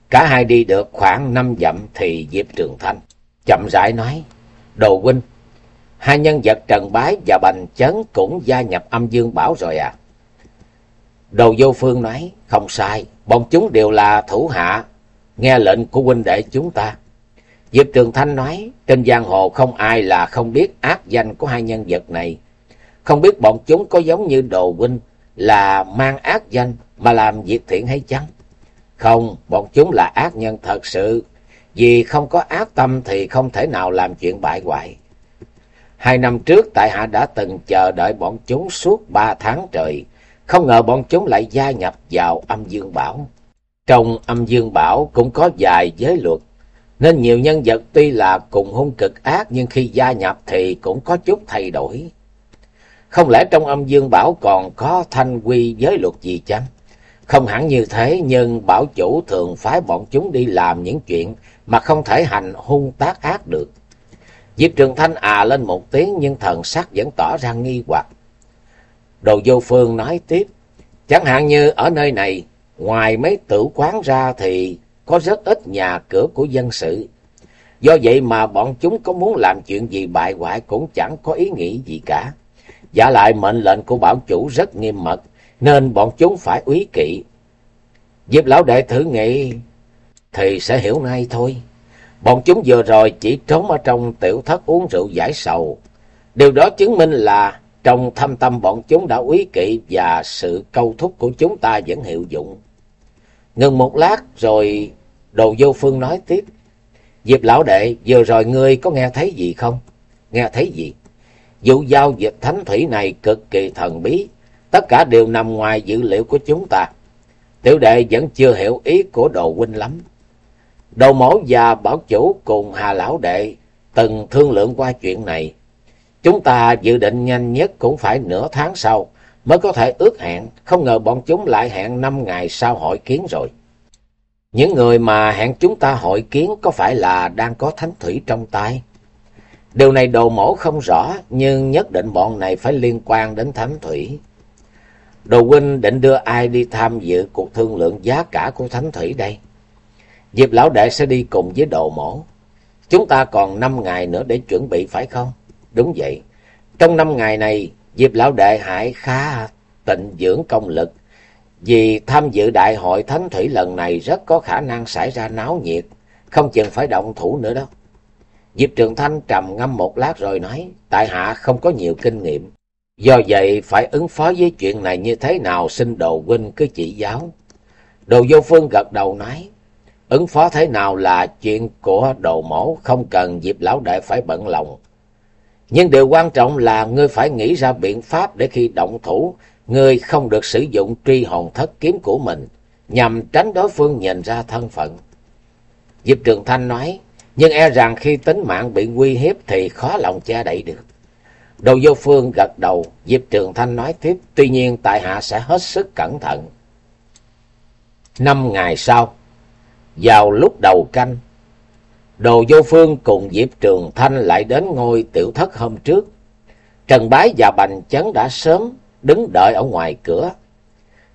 Cả hai đi được khoảng năm dặm thì Diệp Trường Thanh chậm rãi nói, Đồ huynh, Hai nhân vật Trần Bái và Bành Chấn cũng gia nhập âm dương bảo rồi à? Đồ vô phương nói, không sai, bọn chúng đều là thủ hạ, nghe lệnh của huynh đệ chúng ta. Diệp Trường Thanh nói, trên giang hồ không ai là không biết ác danh của hai nhân vật này. Không biết bọn chúng có giống như đồ huynh là mang ác danh mà làm việc thiện hay chăng? Không, bọn chúng là ác nhân thật sự. Vì không có ác tâm thì không thể nào làm chuyện bại hoại. Hai năm trước tại hạ đã từng chờ đợi bọn chúng suốt ba tháng trời. Không ngờ bọn chúng lại gia nhập vào âm dương bảo. Trong âm dương bảo cũng có vài giới luật. Nên nhiều nhân vật tuy là cùng hung cực ác nhưng khi gia nhập thì cũng có chút thay đổi. Không lẽ trong âm dương bảo còn có thanh quy giới luật gì chăng? Không hẳn như thế, nhưng bảo chủ thường phái bọn chúng đi làm những chuyện mà không thể hành hung tác ác được. Diệp Trường Thanh à lên một tiếng nhưng thần sắc vẫn tỏ ra nghi hoặc. Đồ vô phương nói tiếp, chẳng hạn như ở nơi này, ngoài mấy tử quán ra thì có rất ít nhà cửa của dân sự. Do vậy mà bọn chúng có muốn làm chuyện gì bại hoại cũng chẳng có ý nghĩ gì cả. Giả lại mệnh lệnh của bảo chủ rất nghiêm mật, nên bọn chúng phải úy kỵ. Diệp lão đệ thử nghĩ thì sẽ hiểu ngay thôi. Bọn chúng vừa rồi chỉ trốn ở trong tiểu thất uống rượu giải sầu. Điều đó chứng minh là trong thâm tâm bọn chúng đã úy kỵ và sự câu thúc của chúng ta vẫn hiệu dụng. Ngừng một lát rồi đồ vô phương nói tiếp. Diệp lão đệ, vừa rồi ngươi có nghe thấy gì không? Nghe thấy gì? Vụ giao dịch thánh thủy này cực kỳ thần bí. Tất cả đều nằm ngoài dữ liệu của chúng ta. Tiểu đệ vẫn chưa hiểu ý của đồ huynh lắm. Đồ mổ và bảo chủ cùng Hà Lão Đệ từng thương lượng qua chuyện này. Chúng ta dự định nhanh nhất cũng phải nửa tháng sau mới có thể ước hẹn. Không ngờ bọn chúng lại hẹn năm ngày sau hội kiến rồi. Những người mà hẹn chúng ta hội kiến có phải là đang có thánh thủy trong tay? Điều này đồ mổ không rõ, nhưng nhất định bọn này phải liên quan đến thánh thủy. Đồ huynh định đưa ai đi tham dự cuộc thương lượng giá cả của thánh thủy đây? Diệp lão đệ sẽ đi cùng với đồ mổ. Chúng ta còn năm ngày nữa để chuẩn bị phải không? Đúng vậy. Trong năm ngày này, Diệp lão đệ hãy khá tịnh dưỡng công lực. Vì tham dự đại hội thánh thủy lần này rất có khả năng xảy ra náo nhiệt. Không chừng phải động thủ nữa đó. Diệp Trường Thanh trầm ngâm một lát rồi nói, tại hạ không có nhiều kinh nghiệm. Do vậy phải ứng phó với chuyện này như thế nào xin đồ huynh cứ chỉ giáo. Đồ vô phương gật đầu nói, ứng phó thế nào là chuyện của đồ mổ, không cần Diệp lão đệ phải bận lòng. Nhưng điều quan trọng là ngươi phải nghĩ ra biện pháp để khi động thủ, ngươi không được sử dụng truy hồn thất kiếm của mình, nhằm tránh đối phương nhìn ra thân phận. Diệp Trường Thanh nói, nhưng e rằng khi tính mạng bị nguy hiếp thì khó lòng che đậy được. Đồ vô phương gật đầu, Diệp Trường Thanh nói tiếp, tuy nhiên tại hạ sẽ hết sức cẩn thận. Năm ngày sau, vào lúc đầu canh, Đồ vô phương cùng Diệp Trường Thanh lại đến ngôi tiểu thất hôm trước. Trần Bái và Bành Chấn đã sớm đứng đợi ở ngoài cửa.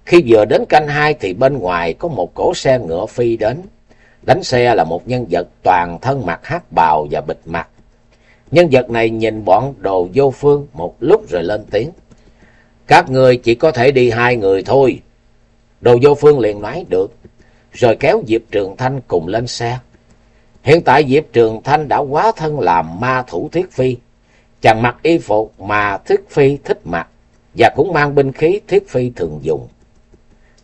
Khi vừa đến canh hai thì bên ngoài có một cỗ xe ngựa phi đến. Đánh xe là một nhân vật toàn thân mặc hát bào và bịt mặt. Nhân vật này nhìn bọn đồ vô phương một lúc rồi lên tiếng. Các người chỉ có thể đi hai người thôi. Đồ vô phương liền nói được. Rồi kéo Diệp Trường Thanh cùng lên xe. Hiện tại Diệp Trường Thanh đã quá thân làm ma thủ Thiết Phi. Chàng mặc y phục mà Thiết Phi thích mặc. Và cũng mang binh khí Thiết Phi thường dùng.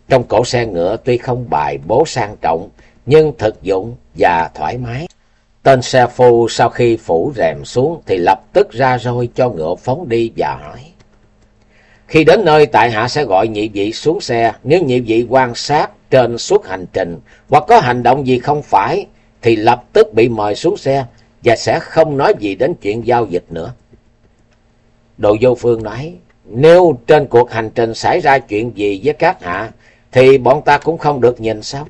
Trong cổ xe ngựa tuy không bài bố sang trọng, nhưng thực dụng và thoải mái. Tên xe phu sau khi phủ rèm xuống thì lập tức ra roi cho ngựa phóng đi và hỏi. Khi đến nơi tại hạ sẽ gọi nhị vị xuống xe, nếu nhị vị quan sát trên suốt hành trình hoặc có hành động gì không phải thì lập tức bị mời xuống xe và sẽ không nói gì đến chuyện giao dịch nữa. Đồ vô phương nói, nếu trên cuộc hành trình xảy ra chuyện gì với các hạ thì bọn ta cũng không được nhìn sao?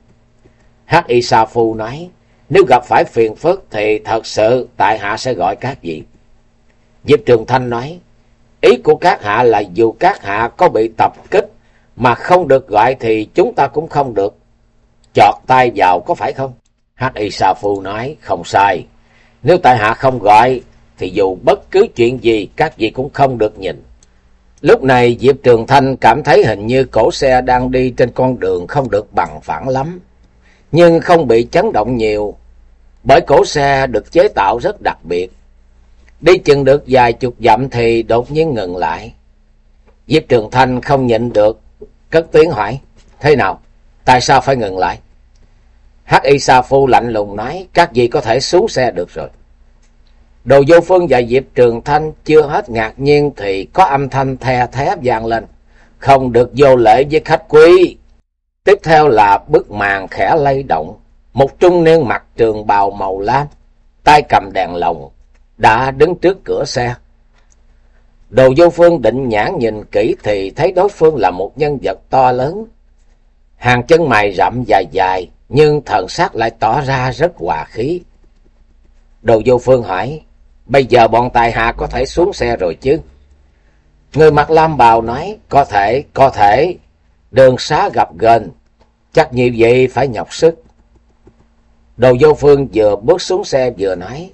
Hắc Y Sa Phu nói, nếu gặp phải phiền phức thì thật sự tại hạ sẽ gọi các vị. Diệp Trường Thanh nói, ý của các hạ là dù các hạ có bị tập kích mà không được gọi thì chúng ta cũng không được. Chọt tay vào có phải không? Hắc Y Sa Phu nói, không sai. Nếu tại hạ không gọi thì dù bất cứ chuyện gì các vị cũng không được nhìn. Lúc này Diệp Trường Thanh cảm thấy hình như cổ xe đang đi trên con đường không được bằng phẳng lắm. Nhưng không bị chấn động nhiều, bởi cổ xe được chế tạo rất đặc biệt. Đi chừng được vài chục dặm thì đột nhiên ngừng lại. Diệp Trường Thanh không nhịn được, cất tiếng hỏi, thế nào, tại sao phải ngừng lại? Hắc Y Sa Phu lạnh lùng nói, các vị có thể xuống xe được rồi. Đồ vô phương và Diệp Trường Thanh chưa hết ngạc nhiên thì có âm thanh the thé vang lên. Không được vô lễ với khách quý. Tiếp theo là bức màn khẽ lay động. Một trung niên mặc trường bào màu lam, tay cầm đèn lồng, đã đứng trước cửa xe. Đồ vô phương định nhãn nhìn kỹ thì thấy đối phương là một nhân vật to lớn. Hàng chân mày rậm dài dài, nhưng thần sắc lại tỏ ra rất hòa khí. Đồ vô phương hỏi, bây giờ bọn tài hạ có thể xuống xe rồi chứ? Người mặc lam bào nói, có thể, có thể, đường xá gặp gần, chắc như vậy phải nhọc sức. Đồ vô phương vừa bước xuống xe vừa nói,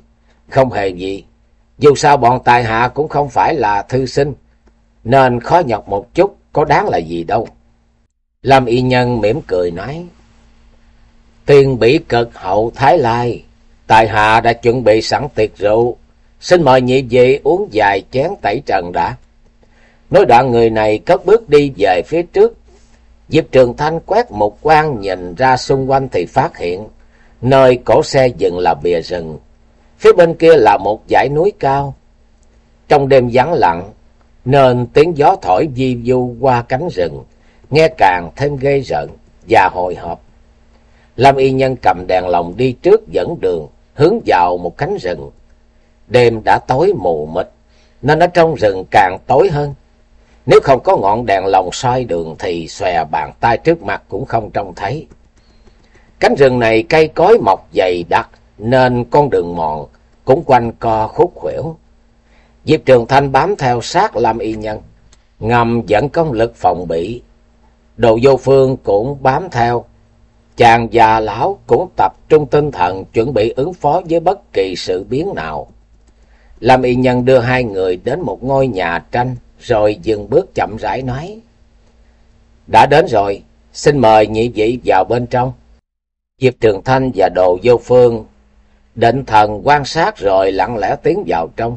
không hề gì, dù sao bọn tài hạ cũng không phải là thư sinh, nên khó nhọc một chút, có đáng là gì đâu. Lâm y nhân mỉm cười nói, Tiền bỉ cực hậu Thái Lai, tài hạ đã chuẩn bị sẵn tiệc rượu, xin mời nhị vị uống vài chén tẩy trần đã. Nói đoạn người này cất bước đi về phía trước. Diệp Trường Thanh quét một quan nhìn ra xung quanh thì phát hiện, nơi cổ xe dừng là bìa rừng. Phía bên kia là một dãy núi cao. Trong đêm vắng lặng, nên tiếng gió thổi di du qua cánh rừng, nghe càng thêm ghê rợn và hồi hộp. Lâm y nhân cầm đèn lồng đi trước dẫn đường, hướng vào một cánh rừng. Đêm đã tối mù mịt, nên ở trong rừng càng tối hơn. Nếu không có ngọn đèn lồng soi đường thì xòe bàn tay trước mặt cũng không trông thấy. Cánh rừng này cây cối mọc dày đặc nên con đường mòn cũng quanh co khúc khuỷu. Diệp Trường Thanh bám theo sát Lam Y Nhân, ngầm dẫn công lực phòng bị. Đồ vô phương cũng bám theo, Chàng già lão cũng tập trung tinh thần chuẩn bị ứng phó với bất kỳ sự biến nào. Lâm y nhân đưa hai người đến một ngôi nhà tranh, rồi dừng bước chậm rãi nói. Đã đến rồi, xin mời nhị vị vào bên trong. Diệp Trường Thanh và Đồ Vô Phương định thần quan sát rồi lặng lẽ tiến vào trong.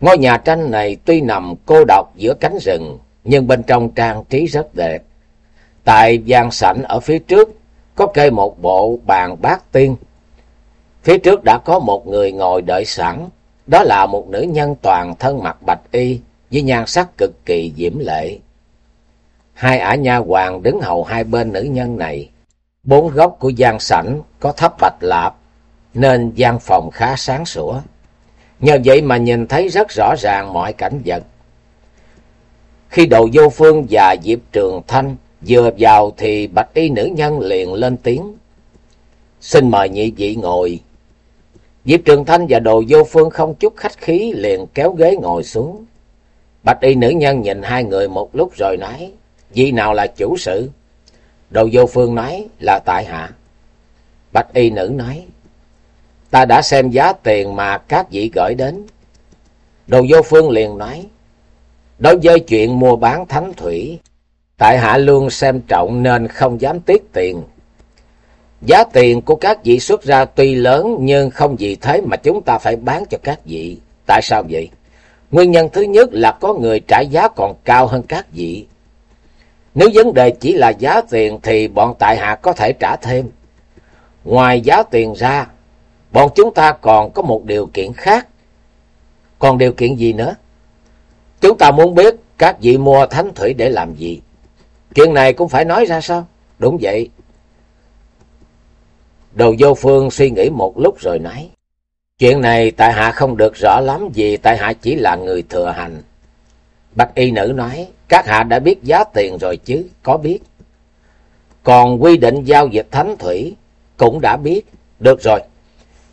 Ngôi nhà tranh này tuy nằm cô độc giữa cánh rừng, nhưng bên trong trang trí rất đẹp. Tại gian sảnh ở phía trước có kê một bộ bàn bát tiên. Phía trước đã có một người ngồi đợi sẵn, đó là một nữ nhân toàn thân mặc bạch y với nhan sắc cực kỳ diễm lệ. Hai ả nha hoàng đứng hầu hai bên nữ nhân này. Bốn góc của gian sảnh có thấp bạch lạp, nên gian phòng khá sáng sủa. Nhờ vậy mà nhìn thấy rất rõ ràng mọi cảnh vật. Khi Đồ vô phương và Diệp Trường Thanh Vừa vào thì bạch y nữ nhân liền lên tiếng. Xin mời nhị vị ngồi. Diệp Trường Thanh và Đồ Vô Phương không chút khách khí liền kéo ghế ngồi xuống. Bạch y nữ nhân nhìn hai người một lúc rồi nói, vị nào là chủ sự? Đồ Vô Phương nói là tại hạ. Bạch y nữ nói, ta đã xem giá tiền mà các vị gửi đến. Đồ Vô Phương liền nói, đối với chuyện mua bán thánh thủy, Tại hạ luôn xem trọng nên không dám tiết tiền. Giá tiền của các vị xuất ra tuy lớn nhưng không vì thế mà chúng ta phải bán cho các vị. Tại sao vậy? Nguyên nhân thứ nhất là có người trả giá còn cao hơn các vị. Nếu vấn đề chỉ là giá tiền thì bọn tại hạ có thể trả thêm. Ngoài giá tiền ra, bọn chúng ta còn có một điều kiện khác. Còn điều kiện gì nữa? Chúng ta muốn biết các vị mua thánh thủy để làm gì? Chuyện này cũng phải nói ra sao? Đúng vậy. Đầu vô phương suy nghĩ một lúc rồi nói. Chuyện này tại hạ không được rõ lắm vì tại hạ chỉ là người thừa hành. Bạch y nữ nói, các hạ đã biết giá tiền rồi chứ, có biết. Còn quy định giao dịch thánh thủy, cũng đã biết. Được rồi,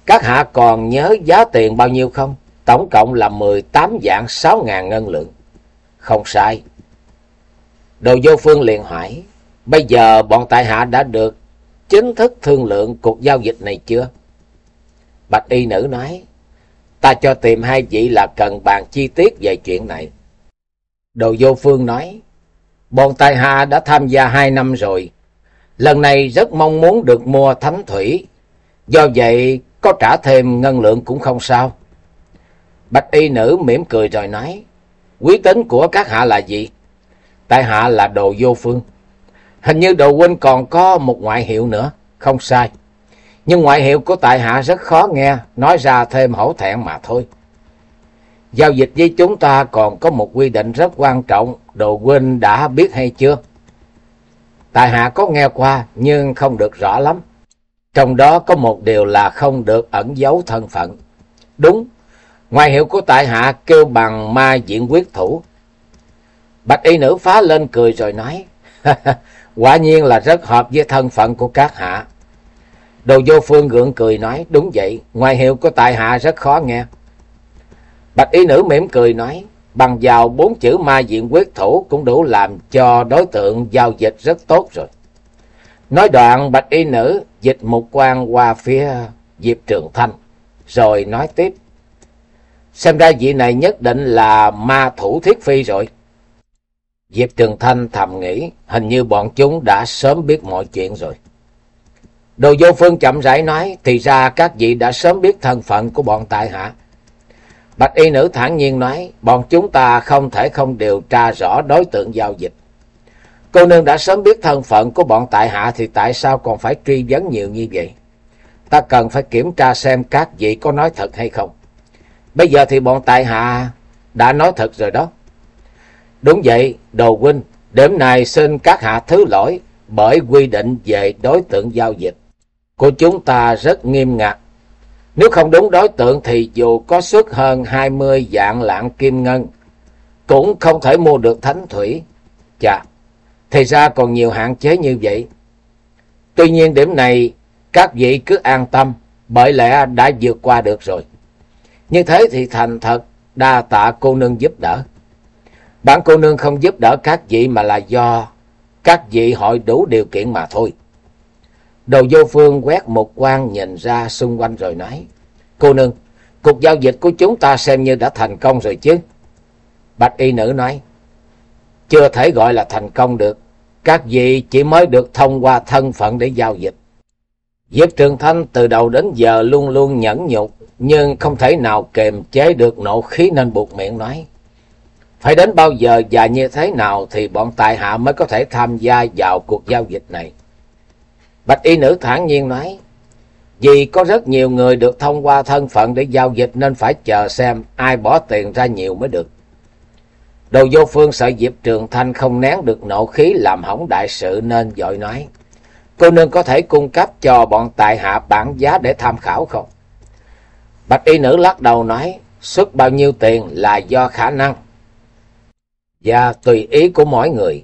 các hạ còn nhớ giá tiền bao nhiêu không? Tổng cộng là 18 dạng 6 ngàn ngân lượng. Không sai. Đồ vô phương liền hỏi, bây giờ bọn tại hạ đã được chính thức thương lượng cuộc giao dịch này chưa? Bạch y nữ nói, ta cho tìm hai vị là cần bàn chi tiết về chuyện này. Đồ vô phương nói, bọn tài hạ đã tham gia hai năm rồi. Lần này rất mong muốn được mua thánh thủy. Do vậy, có trả thêm ngân lượng cũng không sao. Bạch y nữ mỉm cười rồi nói, quý tính của các hạ là gì? Tại hạ là đồ vô phương. Hình như đồ huynh còn có một ngoại hiệu nữa, không sai. Nhưng ngoại hiệu của tại hạ rất khó nghe, nói ra thêm hổ thẹn mà thôi. Giao dịch với chúng ta còn có một quy định rất quan trọng, đồ huynh đã biết hay chưa? Tại hạ có nghe qua, nhưng không được rõ lắm. Trong đó có một điều là không được ẩn giấu thân phận. Đúng, ngoài hiệu của tại hạ kêu bằng ma diện quyết thủ. Bạch y nữ phá lên cười rồi nói, quả nhiên là rất hợp với thân phận của các hạ. Đồ vô phương gượng cười nói, đúng vậy, ngoài hiệu của tại hạ rất khó nghe. Bạch y nữ mỉm cười nói, bằng vào bốn chữ ma diện quyết thủ cũng đủ làm cho đối tượng giao dịch rất tốt rồi. Nói đoạn bạch y nữ dịch một quan qua phía Diệp Trường Thanh, rồi nói tiếp. Xem ra vị này nhất định là ma thủ thiết phi rồi. Diệp Trường Thanh thầm nghĩ, hình như bọn chúng đã sớm biết mọi chuyện rồi. Đồ vô phương chậm rãi nói, thì ra các vị đã sớm biết thân phận của bọn tại hạ. Bạch y nữ thản nhiên nói, bọn chúng ta không thể không điều tra rõ đối tượng giao dịch. Cô nương đã sớm biết thân phận của bọn tại hạ thì tại sao còn phải truy vấn nhiều như vậy? Ta cần phải kiểm tra xem các vị có nói thật hay không. Bây giờ thì bọn tại hạ đã nói thật rồi đó. Đúng vậy, đồ huynh, đêm nay xin các hạ thứ lỗi bởi quy định về đối tượng giao dịch của chúng ta rất nghiêm ngặt. Nếu không đúng đối tượng thì dù có xuất hơn hai mươi dạng lạng kim ngân, cũng không thể mua được thánh thủy. Chà, thì ra còn nhiều hạn chế như vậy. Tuy nhiên điểm này các vị cứ an tâm, bởi lẽ đã vượt qua được rồi. Như thế thì thành thật, đa tạ cô nương giúp đỡ. Bản cô nương không giúp đỡ các vị mà là do các vị hội đủ điều kiện mà thôi. Đồ vô phương quét một quan nhìn ra xung quanh rồi nói. Cô nương, cuộc giao dịch của chúng ta xem như đã thành công rồi chứ. Bạch y nữ nói. Chưa thể gọi là thành công được. Các vị chỉ mới được thông qua thân phận để giao dịch. Diệp Trường Thanh từ đầu đến giờ luôn luôn nhẫn nhục, nhưng không thể nào kềm chế được nộ khí nên buộc miệng nói. Phải đến bao giờ và như thế nào thì bọn tài hạ mới có thể tham gia vào cuộc giao dịch này. Bạch y nữ thản nhiên nói, vì có rất nhiều người được thông qua thân phận để giao dịch nên phải chờ xem ai bỏ tiền ra nhiều mới được. Đồ vô phương sợ Diệp Trường Thanh không nén được nộ khí làm hỏng đại sự nên dội nói. Cô nương có thể cung cấp cho bọn tài hạ bản giá để tham khảo không? Bạch y nữ lắc đầu nói, xuất bao nhiêu tiền là do khả năng. Và tùy ý của mỗi người.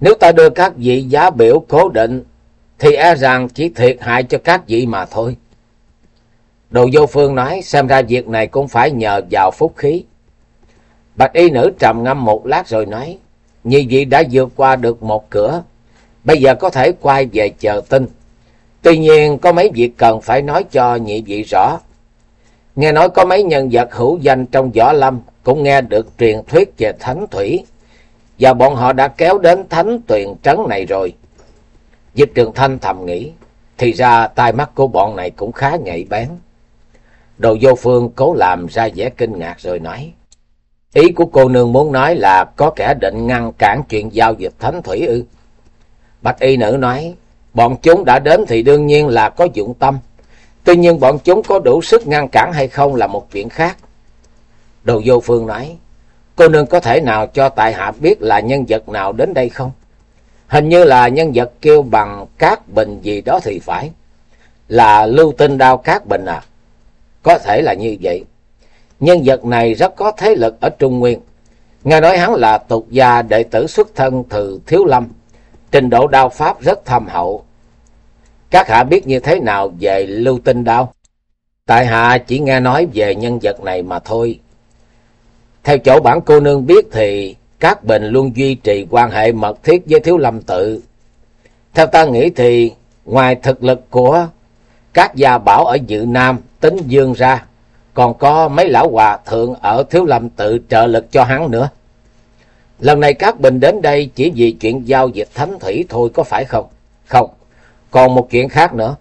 Nếu ta đưa các vị giá biểu cố định, thì e rằng chỉ thiệt hại cho các vị mà thôi. Đồ vô phương nói, xem ra việc này cũng phải nhờ vào phúc khí. Bạch y nữ trầm ngâm một lát rồi nói, Nhi vị đã vượt qua được một cửa, bây giờ có thể quay về chờ tin. Tuy nhiên có mấy việc cần phải nói cho nhị vị rõ. Nghe nói có mấy nhân vật hữu danh trong võ lâm cũng nghe được truyền thuyết về thánh thủy, và bọn họ đã kéo đến thánh tuyền trấn này rồi. Diệp Trường Thanh thầm nghĩ, thì ra tai mắt của bọn này cũng khá nhạy bén. Đồ vô phương cố làm ra vẻ kinh ngạc rồi nói. Ý của cô nương muốn nói là có kẻ định ngăn cản chuyện giao dịch thánh thủy ư. Bạch y nữ nói, bọn chúng đã đến thì đương nhiên là có dụng tâm. Tuy nhiên bọn chúng có đủ sức ngăn cản hay không là một chuyện khác. Đồ vô phương nói, cô nương có thể nào cho tại hạ biết là nhân vật nào đến đây không? Hình như là nhân vật kêu bằng cát bình gì đó thì phải. Là lưu tinh đao cát bình à? Có thể là như vậy. Nhân vật này rất có thế lực ở Trung Nguyên. Nghe nói hắn là tục gia đệ tử xuất thân từ Thiếu Lâm. Trình độ đao pháp rất thâm hậu. Các hạ biết như thế nào về lưu tinh đao? Tại hạ chỉ nghe nói về nhân vật này mà thôi. Theo chỗ bản cô nương biết thì các bình luôn duy trì quan hệ mật thiết với Thiếu Lâm tự. Theo ta nghĩ thì ngoài thực lực của các gia bảo ở Dự Nam, tính Dương ra, còn có mấy lão hòa thượng ở Thiếu Lâm tự trợ lực cho hắn nữa. Lần này các bình đến đây chỉ vì chuyện giao dịch thánh thủy thôi có phải không? Không, còn một chuyện khác nữa.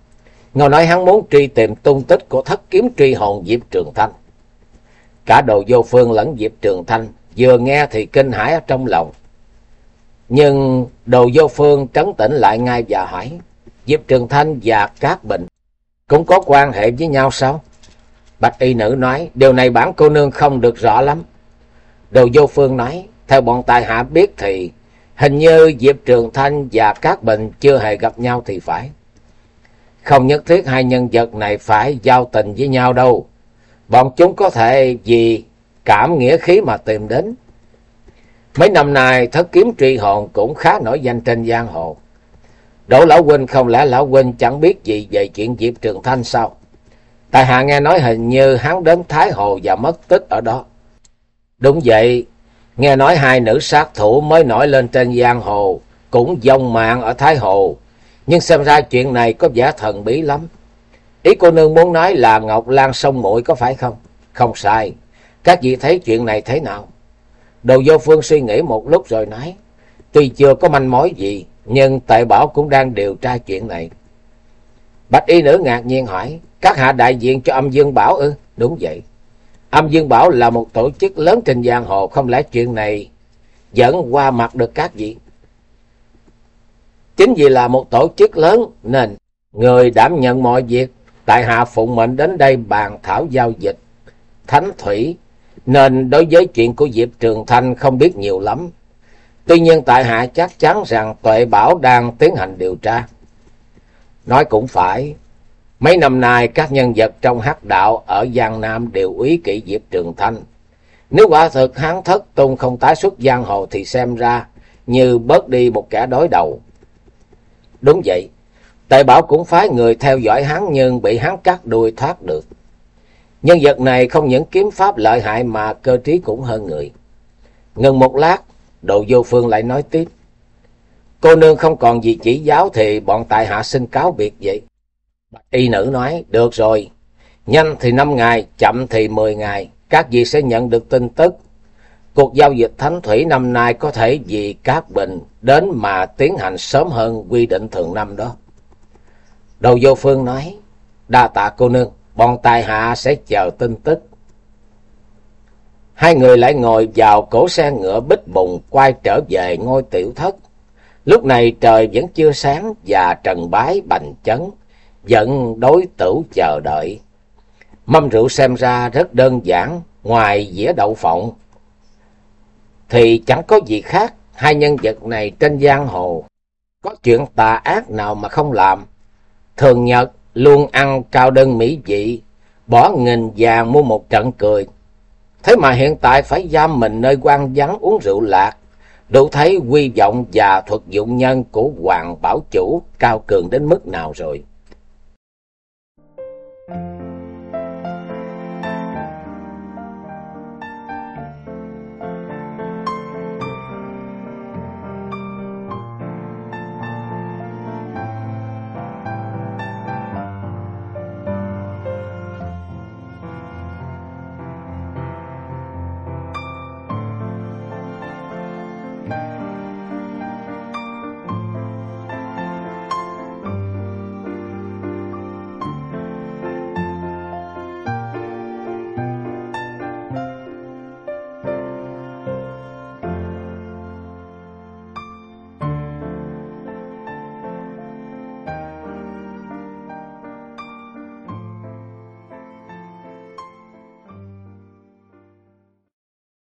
Ngồi nói hắn muốn truy tìm tung tích của thất kiếm truy hồn Diệp Trường Thanh. Cả đồ vô phương lẫn Diệp Trường Thanh vừa nghe thì kinh hãi ở trong lòng. Nhưng đồ vô phương trấn tĩnh lại ngay và hỏi, Diệp Trường Thanh và Cát Bình cũng có quan hệ với nhau sao? Bạch y nữ nói, điều này bản cô nương không được rõ lắm. Đồ vô phương nói, theo bọn tài hạ biết thì hình như Diệp Trường Thanh và các Bình chưa hề gặp nhau thì phải. Không nhất thiết hai nhân vật này phải giao tình với nhau đâu. Bọn chúng có thể vì cảm nghĩa khí mà tìm đến. Mấy năm nay thất kiếm truy hồn cũng khá nổi danh trên giang hồ. Đỗ Lão Huynh không lẽ Lão Huynh chẳng biết gì về chuyện Diệp Trường Thanh sao? Tại hạ nghe nói hình như hắn đến Thái Hồ và mất tích ở đó. Đúng vậy, nghe nói hai nữ sát thủ mới nổi lên trên giang hồ, cũng dông mạng ở Thái Hồ. Nhưng xem ra chuyện này có vẻ thần bí lắm. Ý cô nương muốn nói là Ngọc Lan sông muội có phải không? Không sai. Các vị thấy chuyện này thế nào? Đồ vô phương suy nghĩ một lúc rồi nói. Tuy chưa có manh mối gì, nhưng tại bảo cũng đang điều tra chuyện này. Bạch y nữ ngạc nhiên hỏi. Các hạ đại diện cho âm dương bảo ư? Đúng vậy. Âm dương bảo là một tổ chức lớn trên giang hồ. Không lẽ chuyện này dẫn qua mặt được các vị? Chính vì là một tổ chức lớn nên người đảm nhận mọi việc tại hạ phụng mệnh đến đây bàn thảo giao dịch thánh thủy nên đối với chuyện của Diệp Trường Thanh không biết nhiều lắm. Tuy nhiên tại hạ chắc chắn rằng Tuệ Bảo đang tiến hành điều tra. Nói cũng phải, mấy năm nay các nhân vật trong hắc đạo ở Giang Nam đều úy kỵ Diệp Trường Thanh. Nếu quả thực hắn thất tung không tái xuất giang hồ thì xem ra như bớt đi một kẻ đối đầu. Đúng vậy, tài Bảo cũng phái người theo dõi hắn nhưng bị hắn cắt đuôi thoát được. Nhân vật này không những kiếm pháp lợi hại mà cơ trí cũng hơn người. Ngừng một lát, Độ Vô Phương lại nói tiếp. Cô nương không còn gì chỉ giáo thì bọn tại hạ xin cáo biệt vậy. Y nữ nói, được rồi, nhanh thì năm ngày, chậm thì mười ngày, các vị sẽ nhận được tin tức. Cuộc giao dịch thánh thủy năm nay có thể vì các bình đến mà tiến hành sớm hơn quy định thường năm đó. Đầu vô phương nói, đa tạ cô nương, bọn tài hạ sẽ chờ tin tức. Hai người lại ngồi vào cổ xe ngựa bích bùng quay trở về ngôi tiểu thất. Lúc này trời vẫn chưa sáng và trần bái bành chấn, vẫn đối tử chờ đợi. Mâm rượu xem ra rất đơn giản, ngoài dĩa đậu phộng. Thì chẳng có gì khác, hai nhân vật này trên giang hồ. Có chuyện tà ác nào mà không làm. Thường nhật luôn ăn cao đơn mỹ vị, bỏ nghìn vàng mua một trận cười. Thế mà hiện tại phải giam mình nơi quan vắng uống rượu lạc, đủ thấy quy vọng và thuật dụng nhân của Hoàng Bảo Chủ cao cường đến mức nào rồi.